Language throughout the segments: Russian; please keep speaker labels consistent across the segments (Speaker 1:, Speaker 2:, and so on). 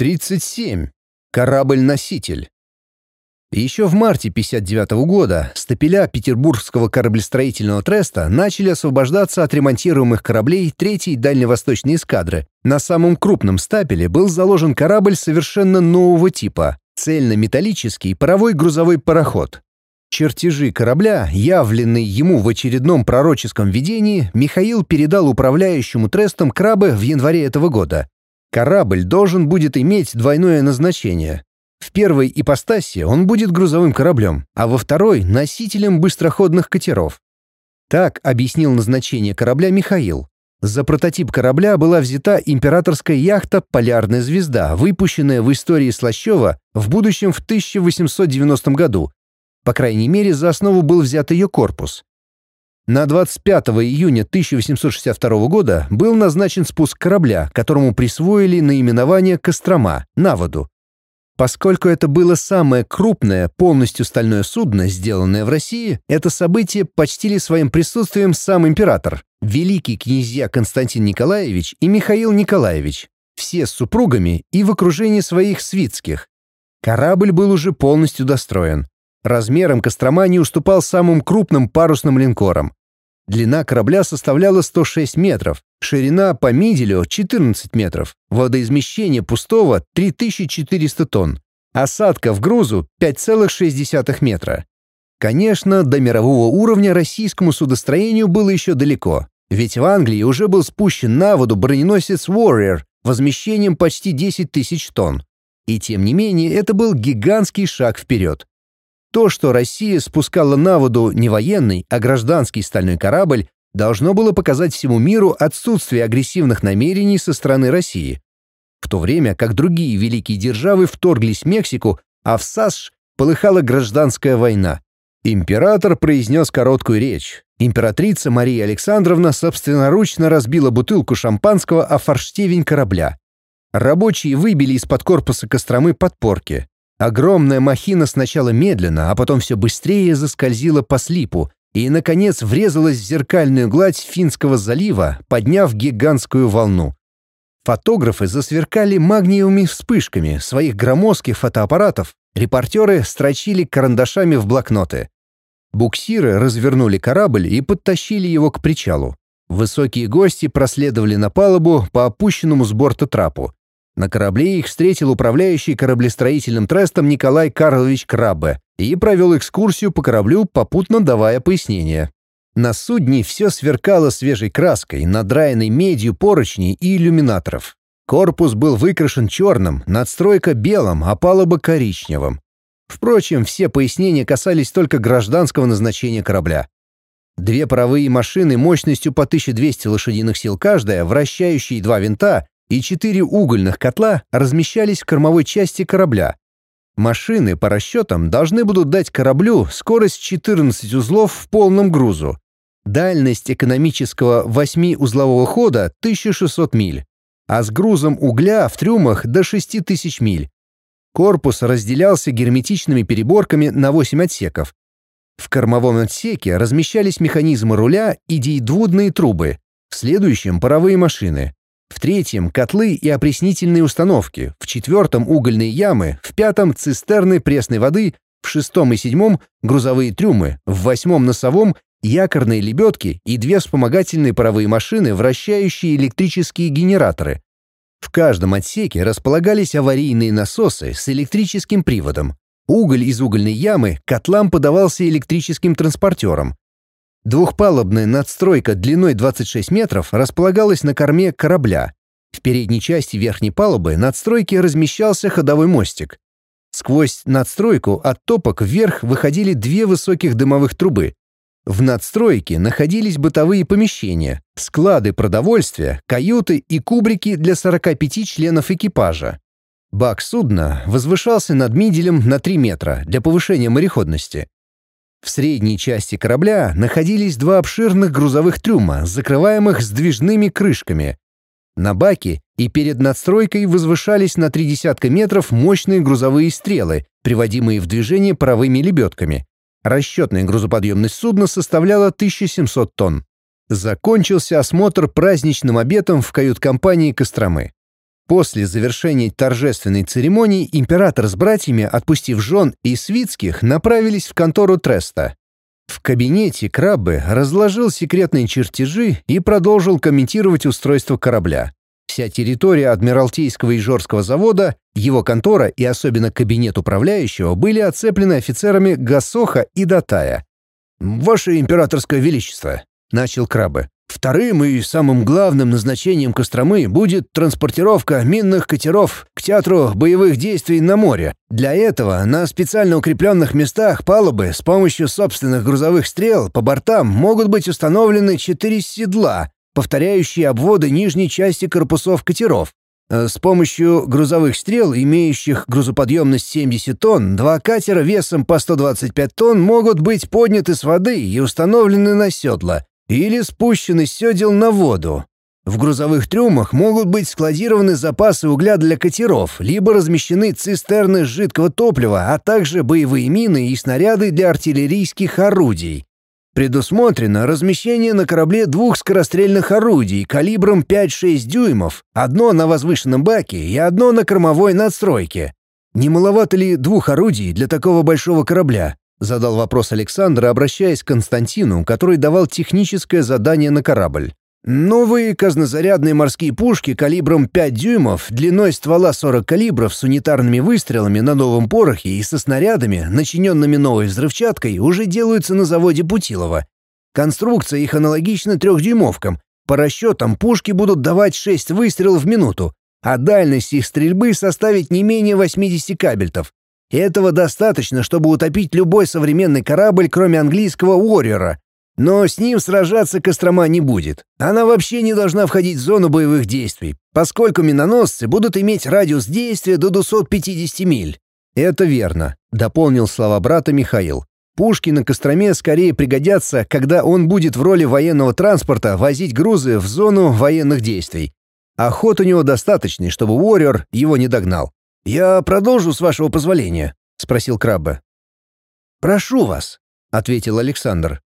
Speaker 1: 37. Корабль-носитель. Еще в марте 59 года стапеля Петербургского кораблестроительного треста начали освобождаться от ремонтируемых кораблей третьей дальневосточной эскадры. На самом крупном стапеле был заложен корабль совершенно нового типа — цельнометаллический паровой грузовой пароход. Чертежи корабля, явленные ему в очередном пророческом видении, Михаил передал управляющему трестом Крабы в январе этого года. Корабль должен будет иметь двойное назначение. В первой ипостаси он будет грузовым кораблем, а во второй — носителем быстроходных катеров. Так объяснил назначение корабля Михаил. За прототип корабля была взята императорская яхта «Полярная звезда», выпущенная в истории Слащева в будущем в 1890 году. По крайней мере, за основу был взят ее корпус. На 25 июня 1862 года был назначен спуск корабля, которому присвоили наименование «Кострома» на воду. Поскольку это было самое крупное, полностью стальное судно, сделанное в России, это событие почтили своим присутствием сам император, великий князья Константин Николаевич и Михаил Николаевич, все с супругами и в окружении своих свитских. Корабль был уже полностью достроен. Размером Кострома не уступал самым крупным парусным линкорам. Длина корабля составляла 106 метров, ширина по миделю 14 метров, водоизмещение пустого 3400 тонн, осадка в грузу 5,6 метра. Конечно, до мирового уровня российскому судостроению было еще далеко, ведь в Англии уже был спущен на воду броненосец Warrior возмещением почти 10 тысяч тонн. И тем не менее, это был гигантский шаг вперед. То, что Россия спускала на воду не военный, а гражданский стальной корабль, должно было показать всему миру отсутствие агрессивных намерений со стороны России. В то время как другие великие державы вторглись в Мексику, а в САСШ полыхала гражданская война. Император произнес короткую речь. Императрица Мария Александровна собственноручно разбила бутылку шампанского о форштевень корабля. Рабочие выбили из-под корпуса Костромы подпорки. Огромная махина сначала медленно, а потом все быстрее заскользила по слипу и, наконец, врезалась в зеркальную гладь Финского залива, подняв гигантскую волну. Фотографы засверкали магниевыми вспышками своих громоздких фотоаппаратов, репортеры строчили карандашами в блокноты. Буксиры развернули корабль и подтащили его к причалу. Высокие гости проследовали на палубу по опущенному с борта трапу. На корабле их встретил управляющий кораблестроительным трестом Николай Карлович Краббе и провел экскурсию по кораблю, попутно давая пояснения. На судне все сверкало свежей краской, надраенной медью поручней и иллюминаторов. Корпус был выкрашен черным, надстройка белым, а палуба коричневым. Впрочем, все пояснения касались только гражданского назначения корабля. Две паровые машины мощностью по 1200 лошадиных сил каждая, вращающие два винта, и четыре угольных котла размещались в кормовой части корабля. Машины, по расчетам, должны будут дать кораблю скорость 14 узлов в полном грузу. Дальность экономического 8-узлового хода — 1600 миль, а с грузом угля в трюмах до 6000 миль. Корпус разделялся герметичными переборками на 8 отсеков. В кормовом отсеке размещались механизмы руля и дейдвудные трубы, в следующем — паровые машины. В третьем — котлы и опреснительные установки, в четвертом — угольные ямы, в пятом — цистерны пресной воды, в шестом и седьмом — грузовые трюмы, в восьмом — носовом — якорные лебедки и две вспомогательные паровые машины, вращающие электрические генераторы. В каждом отсеке располагались аварийные насосы с электрическим приводом. Уголь из угольной ямы котлам подавался электрическим транспортером. Двухпалубная надстройка длиной 26 метров располагалась на корме корабля. В передней части верхней палубы надстройки размещался ходовой мостик. Сквозь надстройку от топок вверх выходили две высоких дымовых трубы. В надстройке находились бытовые помещения, склады продовольствия, каюты и кубрики для 45 членов экипажа. Бак судна возвышался над миделем на 3 метра для повышения мореходности. В средней части корабля находились два обширных грузовых трюма, закрываемых сдвижными крышками. На баке и перед надстройкой возвышались на три десятка метров мощные грузовые стрелы, приводимые в движение паровыми лебедками. Расчетная грузоподъемность судна составляла 1700 тонн. Закончился осмотр праздничным обедом в кают-компании Костромы. После завершения торжественной церемонии император с братьями, отпустив жен и свитских, направились в контору Треста. В кабинете Краббе разложил секретные чертежи и продолжил комментировать устройство корабля. Вся территория Адмиралтейского и Жорского завода, его контора и особенно кабинет управляющего были оцеплены офицерами Гасоха и Датая. «Ваше императорское величество», — начал Краббе, Вторым и самым главным назначением Костромы будет транспортировка минных катеров к театру боевых действий на море. Для этого на специально укрепленных местах палубы с помощью собственных грузовых стрел по бортам могут быть установлены четыре седла, повторяющие обводы нижней части корпусов катеров. Э, с помощью грузовых стрел, имеющих грузоподъемность 70 тонн, два катера весом по 125 тонн могут быть подняты с воды и установлены на седла – или спущены с на воду. В грузовых трюмах могут быть складированы запасы угля для катеров, либо размещены цистерны жидкого топлива, а также боевые мины и снаряды для артиллерийских орудий. Предусмотрено размещение на корабле двух скорострельных орудий калибром 5-6 дюймов, одно на возвышенном баке и одно на кормовой надстройке. Не маловато ли двух орудий для такого большого корабля? Задал вопрос Александр, обращаясь к Константину, который давал техническое задание на корабль. Новые казнозарядные морские пушки калибром 5 дюймов, длиной ствола 40 калибров с унитарными выстрелами на новом порохе и со снарядами, начиненными новой взрывчаткой, уже делаются на заводе Путилова. Конструкция их аналогична трехдюймовкам. По расчетам пушки будут давать 6 выстрелов в минуту, а дальность их стрельбы составить не менее 80 кабельтов. Этого достаточно, чтобы утопить любой современный корабль, кроме английского «Уорриора». Но с ним сражаться Кострома не будет. Она вообще не должна входить в зону боевых действий, поскольку миноносцы будут иметь радиус действия до 250 миль. «Это верно», — дополнил слова брата Михаил. «Пушки на Костроме скорее пригодятся, когда он будет в роли военного транспорта возить грузы в зону военных действий. Ход у него достаточный, чтобы Уорриор его не догнал. «Я продолжу, с вашего позволения?» — спросил Краббе. «Прошу вас», — ответил Александр.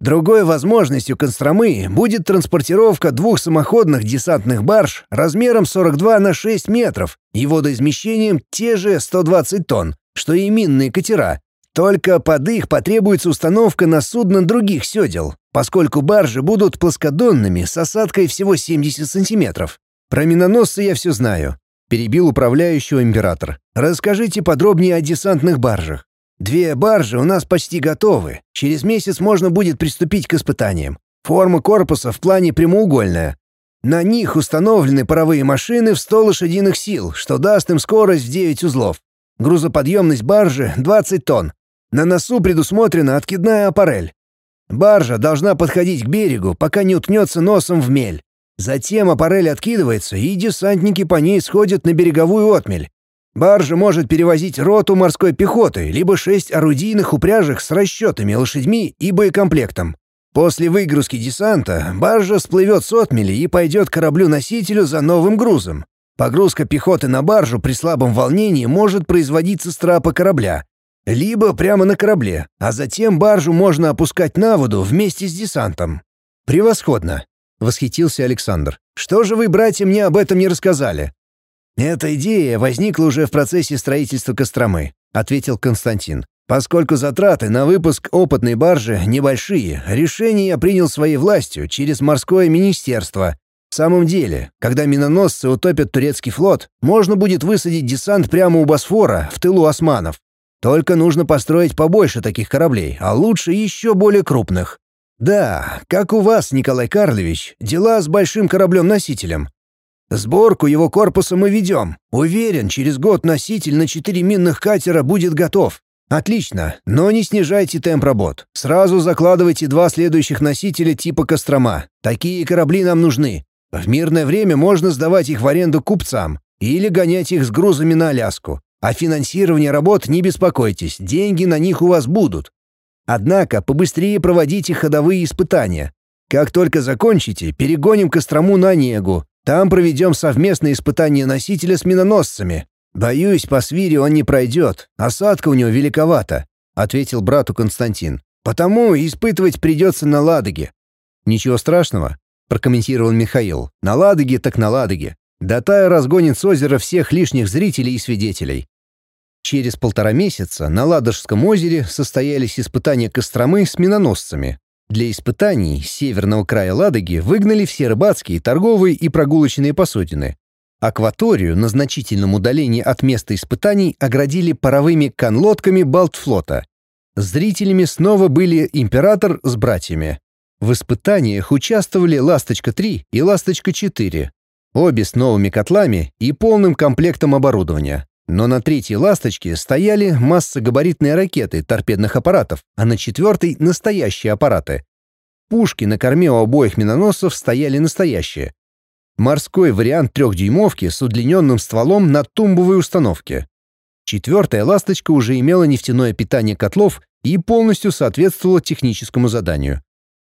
Speaker 1: «Другой возможностью Костромы будет транспортировка двух самоходных десантных барж размером 42 на 6 метров и водоизмещением те же 120 тонн, что и минные катера. Только под их потребуется установка на судно других сёдел, поскольку баржи будут плоскодонными с осадкой всего 70 сантиметров. Про миноносцы я все знаю. Перебил управляющего император. «Расскажите подробнее о десантных баржах. Две баржи у нас почти готовы. Через месяц можно будет приступить к испытаниям. Форма корпуса в плане прямоугольная. На них установлены паровые машины в 100 лошадиных сил, что даст им скорость в 9 узлов. Грузоподъемность баржи — 20 тонн. На носу предусмотрена откидная аппарель. Баржа должна подходить к берегу, пока не уткнется носом в мель. Затем аппарель откидывается, и десантники по ней сходят на береговую отмель. Баржа может перевозить роту морской пехоты, либо шесть орудийных упряжек с расчетами, лошадьми и боекомплектом. После выгрузки десанта баржа всплывет с отмели и пойдет кораблю-носителю за новым грузом. Погрузка пехоты на баржу при слабом волнении может производиться с трапа корабля, либо прямо на корабле, а затем баржу можно опускать на воду вместе с десантом. Превосходно восхитился Александр. «Что же вы, братья, мне об этом не рассказали?» «Эта идея возникла уже в процессе строительства Костромы», — ответил Константин. «Поскольку затраты на выпуск опытной баржи небольшие, решение я принял своей властью через морское министерство. В самом деле, когда миноносцы утопят турецкий флот, можно будет высадить десант прямо у Босфора, в тылу османов. Только нужно построить побольше таких кораблей, а лучше еще более крупных. «Да, как у вас, Николай Карлович, дела с большим кораблем-носителем. Сборку его корпуса мы ведем. Уверен, через год носитель на четыре минных катера будет готов. Отлично, но не снижайте темп работ. Сразу закладывайте два следующих носителя типа Кострома. Такие корабли нам нужны. В мирное время можно сдавать их в аренду купцам или гонять их с грузами на Аляску. А финансирование работ не беспокойтесь, деньги на них у вас будут. Однако побыстрее проводите ходовые испытания. Как только закончите, перегоним Кострому на Негу. Там проведем совместные испытания носителя с миноносцами. Боюсь, по свире он не пройдет. Осадка у него великовата», — ответил брату Константин. «Потому испытывать придется на Ладоге». «Ничего страшного», — прокомментировал Михаил. «На Ладоге так на Ладоге. Датая разгонит с озера всех лишних зрителей и свидетелей. Через полтора месяца на Ладожском озере состоялись испытания Костромы с миноносцами. Для испытаний северного края Ладоги выгнали все рыбацкие, торговые и прогулочные посудины. Акваторию на значительном удалении от места испытаний оградили паровыми конлодками Балтфлота. Зрителями снова были император с братьями. В испытаниях участвовали «Ласточка-3» и «Ласточка-4», обе с новыми котлами и полным комплектом оборудования. Но на третьей «Ласточке» стояли массогабаритные ракеты торпедных аппаратов, а на четвертой — настоящие аппараты. Пушки на корме у обоих миноносцев стояли настоящие. Морской вариант трехдюймовки с удлиненным стволом на тумбовой установке. Четвертая «Ласточка» уже имела нефтяное питание котлов и полностью соответствовала техническому заданию.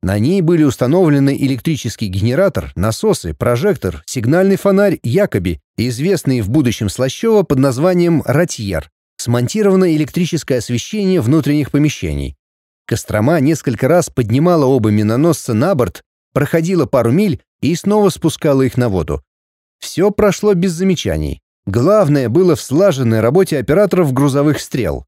Speaker 1: На ней были установлены электрический генератор, насосы, прожектор, сигнальный фонарь «Якоби», известный в будущем Слащева под названием «Ратьер», смонтировано электрическое освещение внутренних помещений. Кострома несколько раз поднимала оба миноносца на борт, проходила пару миль и снова спускала их на воду. Все прошло без замечаний. Главное было в слаженной работе операторов грузовых стрел.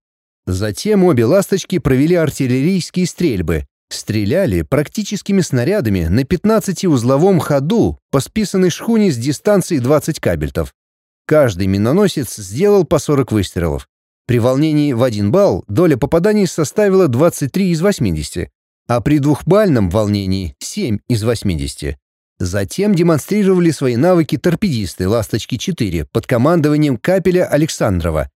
Speaker 1: Затем обе «Ласточки» провели артиллерийские стрельбы, Стреляли практическими снарядами на 15-узловом ходу по списанной шхуне с дистанции 20 кабельтов. Каждый миноносец сделал по 40 выстрелов. При волнении в один балл доля попаданий составила 23 из 80, а при двухбальном волнении — 7 из 80. Затем демонстрировали свои навыки торпедисты «Ласточки-4» под командованием капеля Александрова,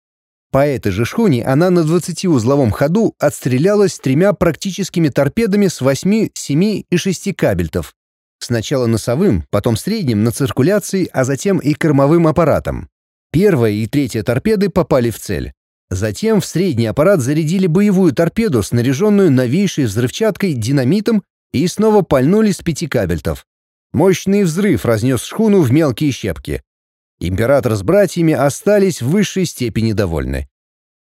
Speaker 1: по этой же шхуне она на 20-узловом ходу отстрелялась тремя практическими торпедами с 8, 7 и 6 кабельтов. Сначала носовым, потом средним на циркуляции, а затем и кормовым аппаратом. Первая и третья торпеды попали в цель. Затем в средний аппарат зарядили боевую торпеду, снаряженную новейшей взрывчаткой, динамитом, и снова пальнули с пяти кабельтов. Мощный взрыв разнес шхуну в мелкие щепки. Император с братьями остались в высшей степени довольны.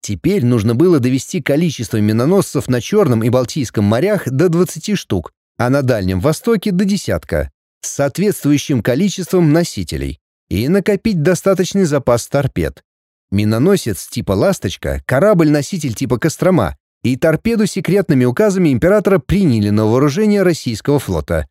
Speaker 1: Теперь нужно было довести количество миноносцев на Черном и Балтийском морях до 20 штук, а на Дальнем Востоке до десятка, с соответствующим количеством носителей, и накопить достаточный запас торпед. Миноносец типа «Ласточка», корабль-носитель типа «Кострома» и торпеду секретными указами императора приняли на вооружение российского флота.